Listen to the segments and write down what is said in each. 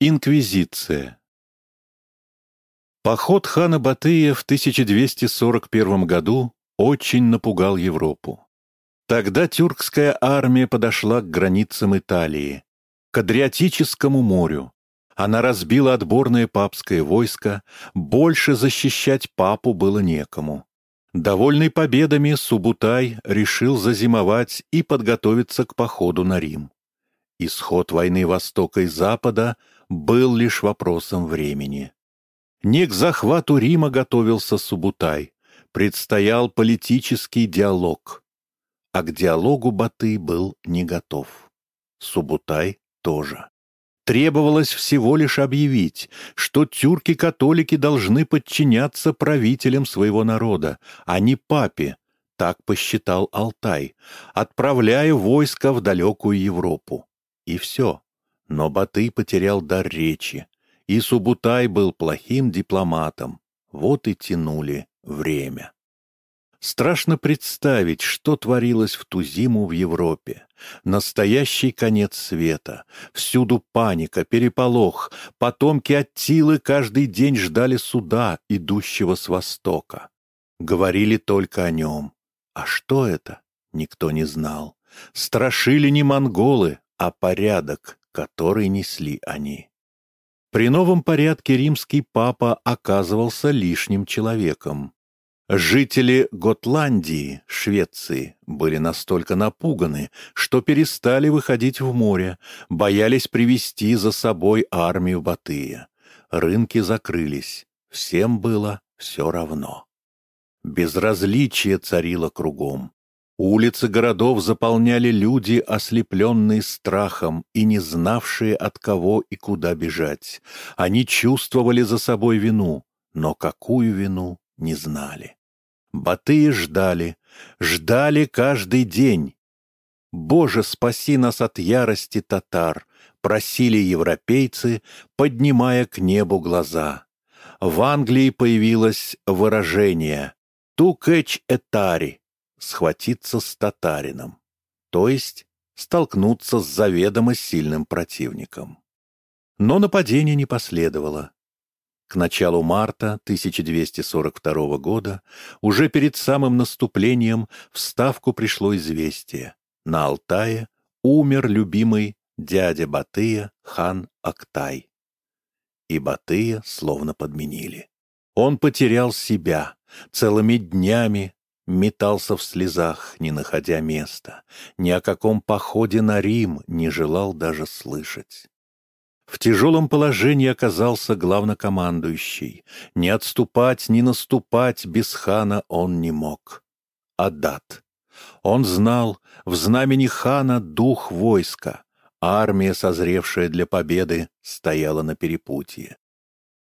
Инквизиция Поход хана Батыя в 1241 году очень напугал Европу. Тогда тюркская армия подошла к границам Италии, к Адриатическому морю. Она разбила отборное папское войско, больше защищать папу было некому. Довольный победами, Субутай решил зазимовать и подготовиться к походу на Рим. Исход войны Востока и Запада был лишь вопросом времени. Не к захвату Рима готовился Субутай, предстоял политический диалог. А к диалогу Баты был не готов. Субутай тоже. Требовалось всего лишь объявить, что тюрки-католики должны подчиняться правителям своего народа, а не папе, так посчитал Алтай, отправляя войска в далекую Европу. И все. Но Батый потерял дар речи, и Субутай был плохим дипломатом. Вот и тянули время. Страшно представить, что творилось в ту зиму в Европе. Настоящий конец света. Всюду паника, переполох. Потомки Аттилы каждый день ждали суда, идущего с востока. Говорили только о нем. А что это? Никто не знал. Страшили не монголы, а порядок, который несли они. При новом порядке римский папа оказывался лишним человеком. Жители Готландии, Швеции, были настолько напуганы, что перестали выходить в море, боялись привести за собой армию Батыя. Рынки закрылись, всем было все равно. Безразличие царило кругом. Улицы городов заполняли люди, ослепленные страхом и не знавшие, от кого и куда бежать. Они чувствовали за собой вину, но какую вину не знали. Батые ждали, ждали каждый день. «Боже, спаси нас от ярости татар!» просили европейцы, поднимая к небу глаза. В Англии появилось выражение «тукэч этари» схватиться с татарином, то есть столкнуться с заведомо сильным противником. Но нападение не последовало. К началу марта 1242 года, уже перед самым наступлением, в Ставку пришло известие. На Алтае умер любимый дядя Батыя, хан Актай. И Батыя словно подменили. Он потерял себя, целыми днями метался в слезах, не находя места, ни о каком походе на Рим не желал даже слышать. В тяжелом положении оказался главнокомандующий. Ни отступать, ни наступать без хана он не мог. Адат. Он знал, в знамени хана дух войска. Армия, созревшая для победы, стояла на перепутье.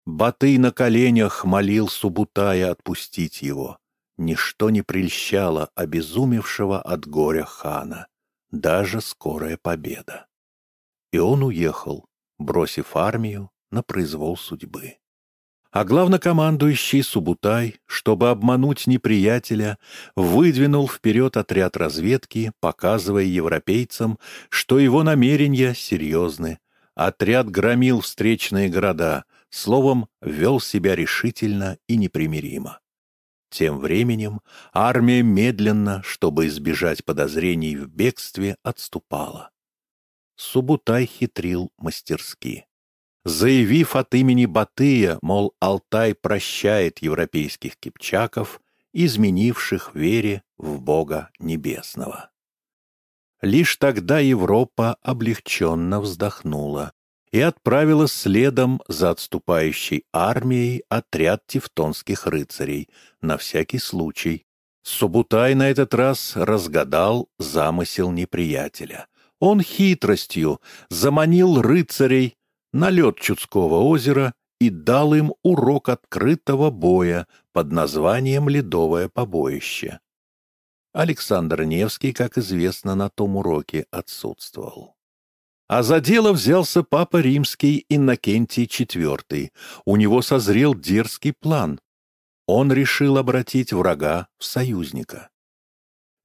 Батый на коленях молил Субутая отпустить его. Ничто не прельщало обезумевшего от горя хана, даже скорая победа. И он уехал, бросив армию на произвол судьбы. А главнокомандующий Субутай, чтобы обмануть неприятеля, выдвинул вперед отряд разведки, показывая европейцам, что его намерения серьезны. Отряд громил встречные города, словом, вел себя решительно и непримиримо. Тем временем армия медленно, чтобы избежать подозрений в бегстве, отступала. Субутай хитрил мастерски. Заявив от имени Батыя, мол, Алтай прощает европейских кипчаков, изменивших вере в Бога Небесного. Лишь тогда Европа облегченно вздохнула и отправила следом за отступающей армией отряд тевтонских рыцарей, на всякий случай. Субутай на этот раз разгадал замысел неприятеля. Он хитростью заманил рыцарей на лед Чудского озера и дал им урок открытого боя под названием «Ледовое побоище». Александр Невский, как известно, на том уроке отсутствовал. А за дело взялся папа римский Иннокентий IV. У него созрел дерзкий план. Он решил обратить врага в союзника.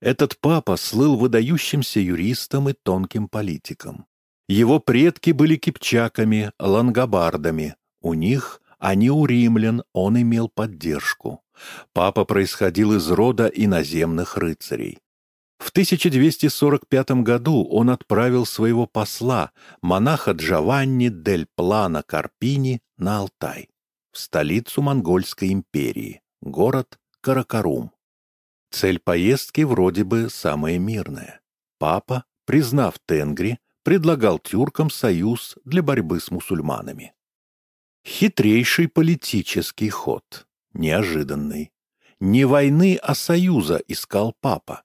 Этот папа слыл выдающимся юристом и тонким политиком. Его предки были кипчаками, лангобардами. У них, а не у римлян, он имел поддержку. Папа происходил из рода иноземных рыцарей. В 1245 году он отправил своего посла, монаха Джованни дель Плана Карпини, на Алтай, в столицу Монгольской империи, город Каракарум. Цель поездки вроде бы самая мирная. Папа, признав Тенгри, предлагал тюркам союз для борьбы с мусульманами. Хитрейший политический ход, неожиданный. Не войны, а союза искал папа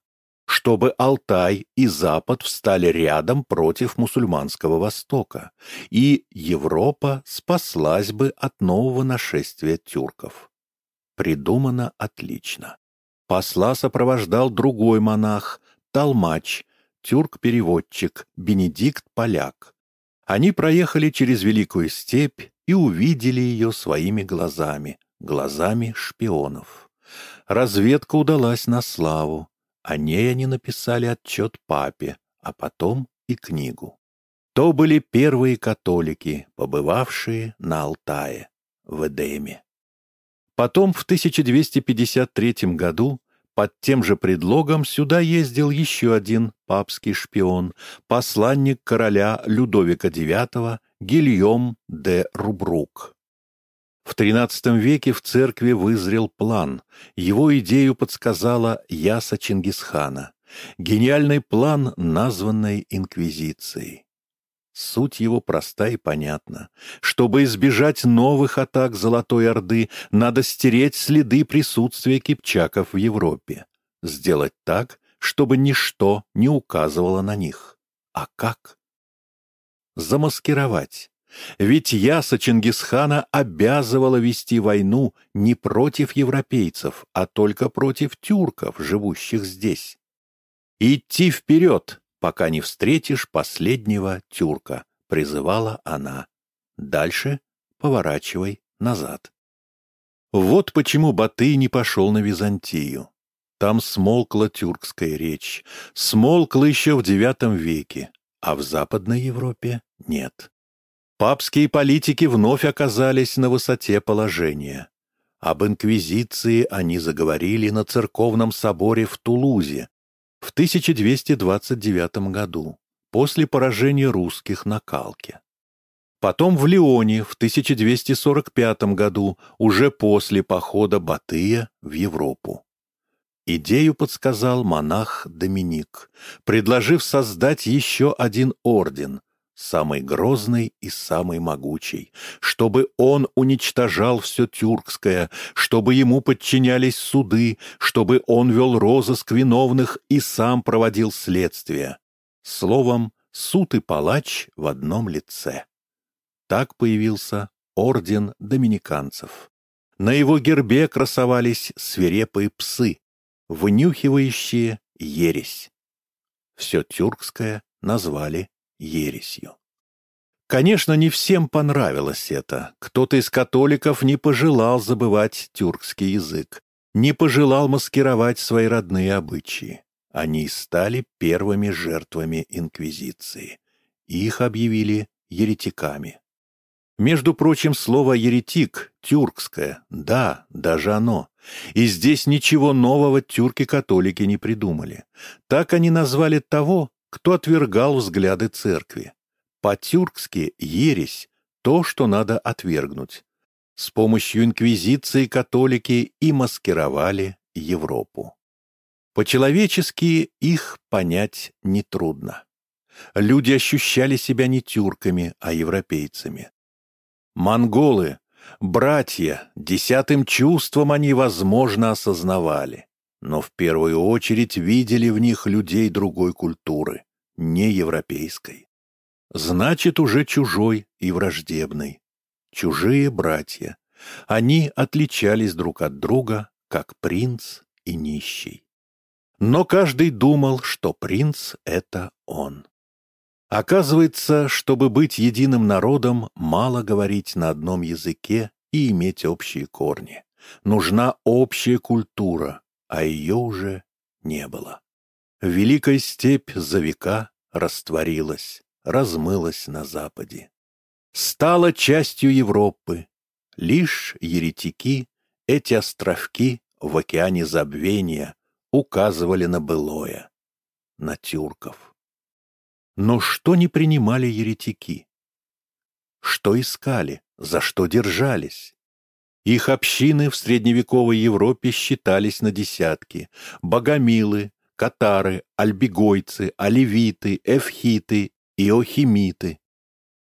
чтобы Алтай и Запад встали рядом против мусульманского Востока, и Европа спаслась бы от нового нашествия тюрков. Придумано отлично. Посла сопровождал другой монах, Толмач, тюрк-переводчик, Бенедикт-поляк. Они проехали через Великую степь и увидели ее своими глазами, глазами шпионов. Разведка удалась на славу. О ней они написали отчет папе, а потом и книгу. То были первые католики, побывавшие на Алтае, в Эдеме. Потом в 1253 году под тем же предлогом сюда ездил еще один папский шпион, посланник короля Людовика IX Гильем де Рубрук. В XIII веке в церкви вызрел план. Его идею подсказала Яса Чингисхана. Гениальный план, названный Инквизицией. Суть его проста и понятна. Чтобы избежать новых атак Золотой Орды, надо стереть следы присутствия кипчаков в Европе. Сделать так, чтобы ничто не указывало на них. А как? Замаскировать. Ведь яса Чингисхана обязывала вести войну не против европейцев, а только против тюрков, живущих здесь. «Идти вперед, пока не встретишь последнего тюрка», — призывала она. «Дальше поворачивай назад». Вот почему Батый не пошел на Византию. Там смолкла тюркская речь, смолкла еще в IX веке, а в Западной Европе нет. Папские политики вновь оказались на высоте положения. Об инквизиции они заговорили на церковном соборе в Тулузе в 1229 году, после поражения русских на Калке. Потом в Лионе в 1245 году, уже после похода Батыя в Европу. Идею подсказал монах Доминик, предложив создать еще один орден – самый грозный и самый могучий, чтобы он уничтожал все тюркское, чтобы ему подчинялись суды, чтобы он вел розыск виновных и сам проводил следствие. Словом, суд и палач в одном лице. Так появился орден доминиканцев. На его гербе красовались свирепые псы, вынюхивающие ересь. Все тюркское назвали ересью. Конечно, не всем понравилось это. Кто-то из католиков не пожелал забывать тюркский язык, не пожелал маскировать свои родные обычаи. Они стали первыми жертвами инквизиции. Их объявили еретиками. Между прочим, слово «еретик» — тюркское, да, даже оно. И здесь ничего нового тюрки-католики не придумали. Так они назвали того, кто отвергал взгляды церкви. По-тюркски ересь — то, что надо отвергнуть. С помощью инквизиции католики и маскировали Европу. По-человечески их понять нетрудно. Люди ощущали себя не тюрками, а европейцами. Монголы, братья, десятым чувством они, возможно, осознавали но в первую очередь видели в них людей другой культуры, не европейской. Значит, уже чужой и враждебный. Чужие братья. Они отличались друг от друга, как принц и нищий. Но каждый думал, что принц — это он. Оказывается, чтобы быть единым народом, мало говорить на одном языке и иметь общие корни. Нужна общая культура, а ее уже не было. Великая степь за века растворилась, размылась на западе. Стала частью Европы. Лишь еретики, эти островки в океане забвения указывали на былое, на тюрков. Но что не принимали еретики? Что искали, за что держались? Их общины в средневековой Европе считались на десятки. Богомилы, катары, альбигойцы, оливиты, эвхиты, иохимиты.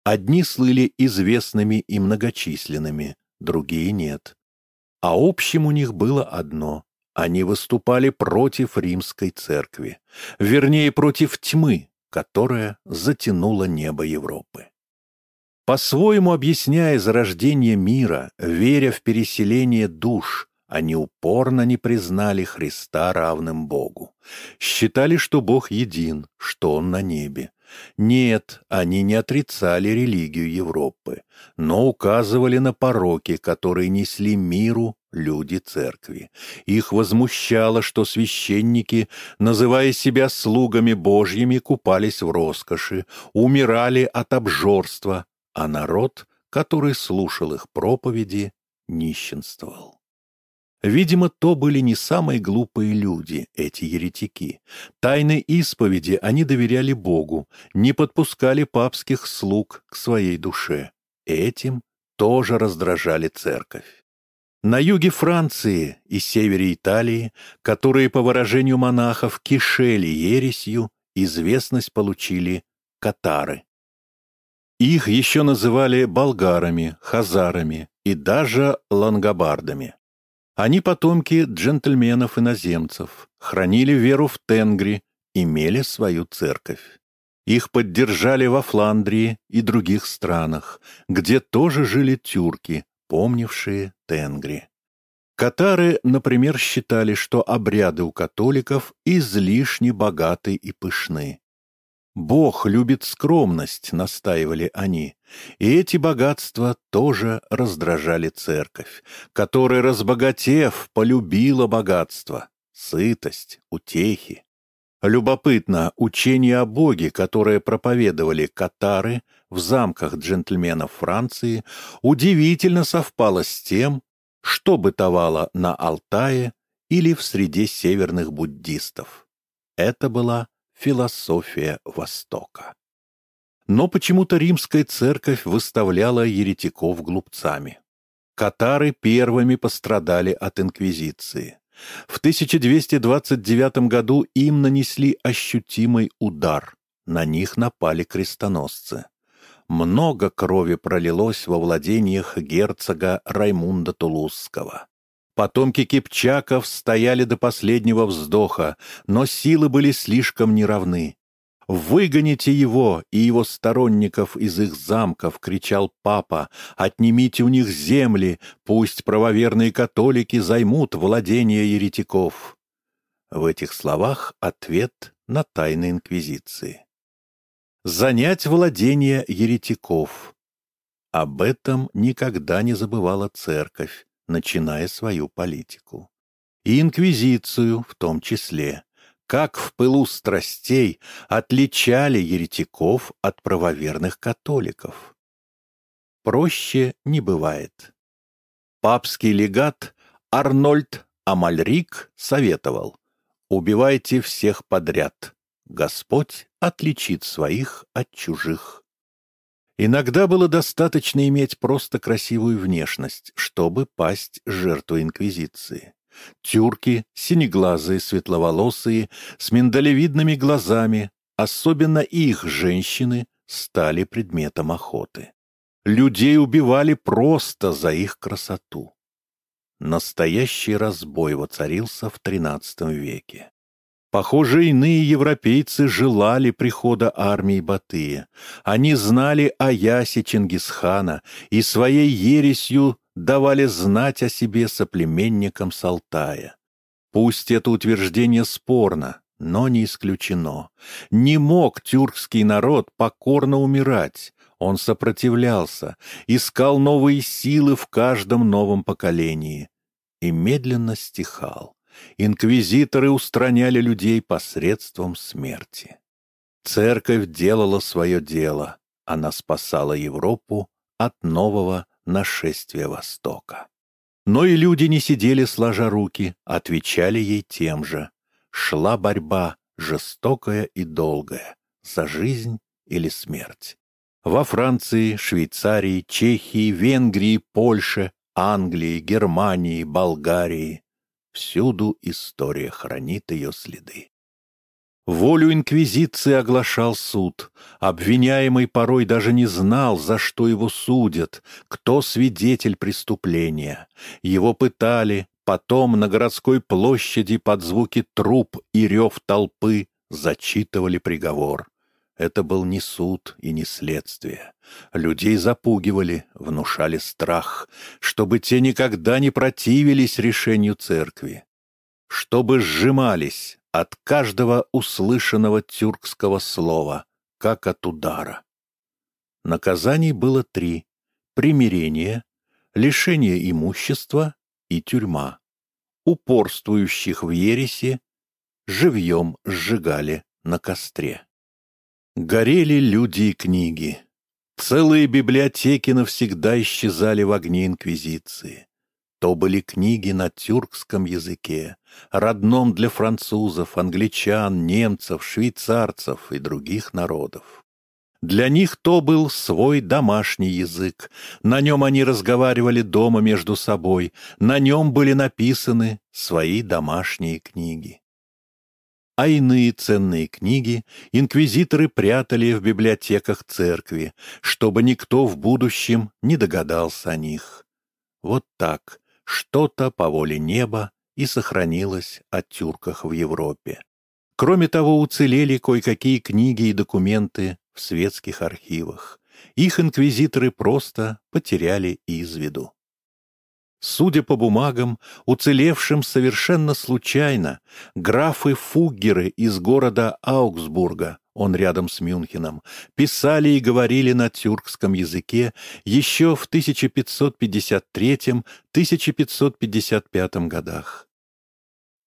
Одни слыли известными и многочисленными, другие нет. А общим у них было одно — они выступали против римской церкви, вернее, против тьмы, которая затянула небо Европы. По-своему объясняя зарождение мира, веря в переселение душ, они упорно не признали Христа равным Богу. Считали, что Бог един, что Он на небе. Нет, они не отрицали религию Европы, но указывали на пороки, которые несли миру люди церкви. Их возмущало, что священники, называя себя слугами Божьими, купались в роскоши, умирали от обжорства, а народ, который слушал их проповеди, нищенствовал. Видимо, то были не самые глупые люди, эти еретики. Тайной исповеди они доверяли Богу, не подпускали папских слуг к своей душе. Этим тоже раздражали церковь. На юге Франции и севере Италии, которые, по выражению монахов, кишели ересью, известность получили катары. Их еще называли болгарами, хазарами и даже лангобардами. Они потомки джентльменов-иноземцев, хранили веру в Тенгри, имели свою церковь. Их поддержали во Фландрии и других странах, где тоже жили тюрки, помнившие Тенгри. Катары, например, считали, что обряды у католиков излишне богаты и пышны. Бог любит скромность, настаивали они, и эти богатства тоже раздражали церковь, которая, разбогатев, полюбила богатство, сытость, утехи. Любопытно, учение о Боге, которое проповедовали катары в замках джентльменов Франции, удивительно совпало с тем, что бытовало на Алтае или в среде северных буддистов. Это была философия Востока. Но почему-то римская церковь выставляла еретиков глупцами. Катары первыми пострадали от инквизиции. В 1229 году им нанесли ощутимый удар. На них напали крестоносцы. Много крови пролилось во владениях герцога Раймунда Тулузского. Потомки кипчаков стояли до последнего вздоха, но силы были слишком неравны. «Выгоните его и его сторонников из их замков!» — кричал папа. «Отнимите у них земли, пусть правоверные католики займут владение еретиков!» В этих словах ответ на тайны инквизиции. «Занять владение еретиков!» Об этом никогда не забывала церковь, начиная свою политику. И инквизицию в том числе, как в пылу страстей отличали еретиков от правоверных католиков. Проще не бывает. Папский легат Арнольд Амальрик советовал «Убивайте всех подряд, Господь отличит своих от чужих». Иногда было достаточно иметь просто красивую внешность, чтобы пасть жертвой Инквизиции. Тюрки, синеглазые, светловолосые, с миндалевидными глазами, особенно их женщины, стали предметом охоты. Людей убивали просто за их красоту. Настоящий разбой воцарился в XIII веке. Похоже, иные европейцы желали прихода армии Батыя. Они знали о ясе Чингисхана и своей ересью давали знать о себе соплеменникам Салтая. Пусть это утверждение спорно, но не исключено. Не мог тюркский народ покорно умирать. Он сопротивлялся, искал новые силы в каждом новом поколении и медленно стихал инквизиторы устраняли людей посредством смерти. Церковь делала свое дело. Она спасала Европу от нового нашествия Востока. Но и люди не сидели сложа руки, отвечали ей тем же. Шла борьба, жестокая и долгая, за жизнь или смерть. Во Франции, Швейцарии, Чехии, Венгрии, Польше, Англии, Германии, Болгарии. Всюду история хранит ее следы. Волю инквизиции оглашал суд. Обвиняемый порой даже не знал, за что его судят, кто свидетель преступления. Его пытали, потом на городской площади под звуки труп и рев толпы зачитывали приговор. Это был не суд и не следствие. Людей запугивали, внушали страх, чтобы те никогда не противились решению церкви, чтобы сжимались, от каждого услышанного тюркского слова, как от удара. Наказаний было три — примирение, лишение имущества и тюрьма. Упорствующих в ересе живьем сжигали на костре. Горели люди и книги. Целые библиотеки навсегда исчезали в огне Инквизиции. То были книги на тюркском языке, родном для французов, англичан, немцев, швейцарцев и других народов. Для них то был свой домашний язык, на нем они разговаривали дома между собой, на нем были написаны свои домашние книги. А иные ценные книги инквизиторы прятали в библиотеках церкви, чтобы никто в будущем не догадался о них. Вот так, что-то по воле неба и сохранилось о тюрках в Европе. Кроме того, уцелели кое-какие книги и документы в светских архивах. Их инквизиторы просто потеряли из виду. Судя по бумагам, уцелевшим совершенно случайно, графы Фуггеры из города Аугсбурга он рядом с Мюнхеном, писали и говорили на тюркском языке еще в 1553-1555 годах.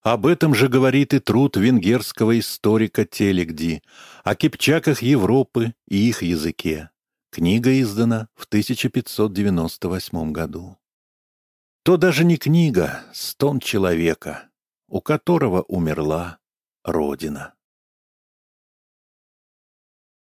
Об этом же говорит и труд венгерского историка Телегди о кипчаках Европы и их языке. Книга издана в 1598 году. То даже не книга, стон человека, у которого умерла Родина.